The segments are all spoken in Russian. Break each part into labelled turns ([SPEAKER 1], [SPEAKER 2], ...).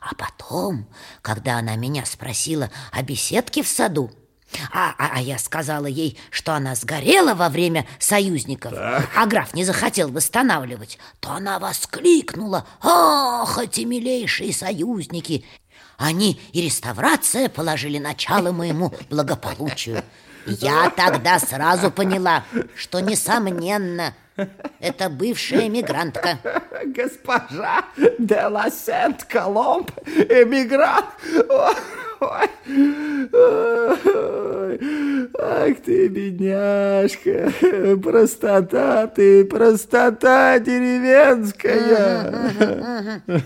[SPEAKER 1] А потом, когда она меня спросила о беседке в саду, а, а, а я сказала ей, что она сгорела во время союзников, так. а граф не захотел восстанавливать, то она воскликнула «Ах, эти милейшие союзники! Они и реставрация положили начало моему благополучию. Я тогда сразу поняла, что, несомненно, это бывшая эмигрантка.
[SPEAKER 2] Госпожа де ла Сент-Коломб, эмигрант. Ой, ой, ах ты, бедняжка, простота ты, простота деревенская.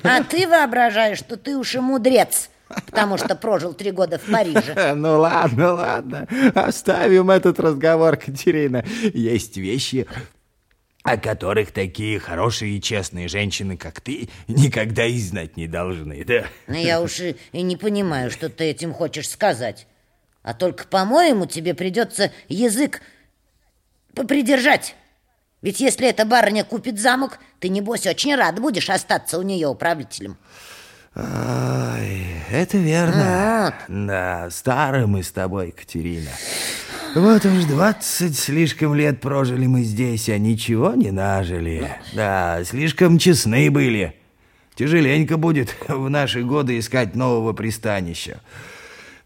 [SPEAKER 1] А ты воображаешь, что ты уж и мудрец, потому что прожил три года в Париже.
[SPEAKER 2] Ну ладно, ладно, оставим этот разговор, Катерина. Есть вещи, о которых такие хорошие и честные женщины, как ты, никогда и знать не должны, да?
[SPEAKER 1] Ну, я уж и, и не понимаю, что ты этим хочешь сказать. А только, по-моему, тебе придется язык попридержать. Ведь если эта барыня купит замок, ты, небось, очень рад будешь остаться у нее управителем.
[SPEAKER 2] Ой, это верно. Вот. Да, старые мы с тобой, Катерина. Вот уж двадцать слишком лет прожили мы здесь, а ничего не нажили. Да, слишком честны были. Тяжеленько будет в наши годы искать нового пристанища.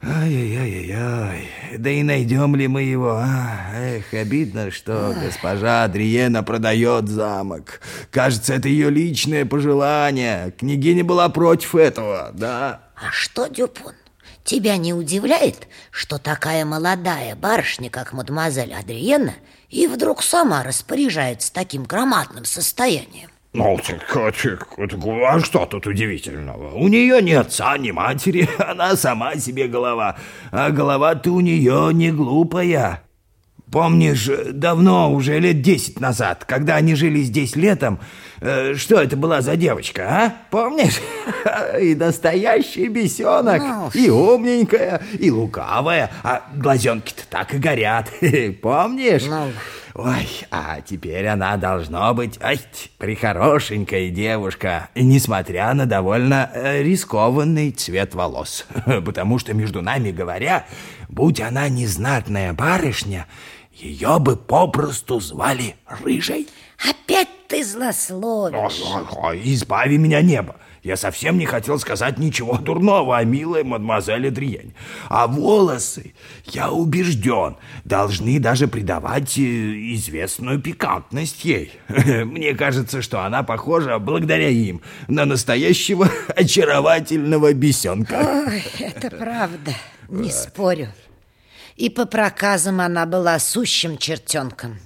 [SPEAKER 2] Ай-яй-яй-яй, да и найдем ли мы его, а? Эх, обидно, что госпожа Адриена продает замок. Кажется, это ее личное пожелание. Княгиня была против этого, да?
[SPEAKER 1] А что, Дюпон? Тебя не удивляет, что такая молодая барышня, как мадемуазель Адриена, и вдруг сама распоряжается таким громадным состоянием?
[SPEAKER 2] Ну, так, а что тут удивительного? У нее ни отца, ни матери, она сама себе голова, а голова-то у нее не глупая. Помнишь, давно, уже лет десять назад, когда они жили здесь летом, э, что это была за девочка, а? Помнишь? И настоящий бесенок, ну, и умненькая, и лукавая, а глазенки-то так и горят. Помнишь? Ой, а теперь она должно быть, ай, прихорошенькая девушка, несмотря на довольно э, рискованный цвет волос. Потому что, между нами говоря, будь она незнатная барышня, ее бы попросту звали Рыжей.
[SPEAKER 1] Опять ты злословишь.
[SPEAKER 2] О, о, о, избави меня небо. Я совсем не хотел сказать ничего дурного о милой мадемуазель Адриень. А волосы, я убежден, должны даже придавать э, известную пикантность ей. Мне кажется, что она похожа, благодаря им, на настоящего очаровательного бесенка.
[SPEAKER 1] Ой, это правда, не спорю. И по проказам она была сущим чертенком.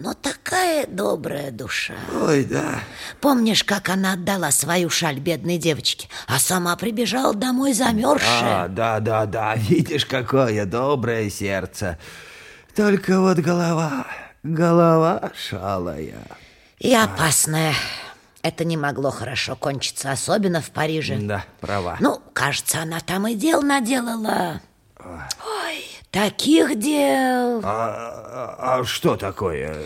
[SPEAKER 1] Но такая добрая душа.
[SPEAKER 2] Ой, да.
[SPEAKER 1] Помнишь, как она отдала свою шаль бедной девочке, а сама прибежала домой замерзшая?
[SPEAKER 2] А, да, да, да. Видишь, какое доброе сердце. Только вот голова, голова шалая.
[SPEAKER 1] И опасная. Это не могло хорошо кончиться, особенно в Париже.
[SPEAKER 2] Да, права.
[SPEAKER 1] Ну, кажется, она там и дел наделала. Таких дел.
[SPEAKER 2] А, а, а что такое?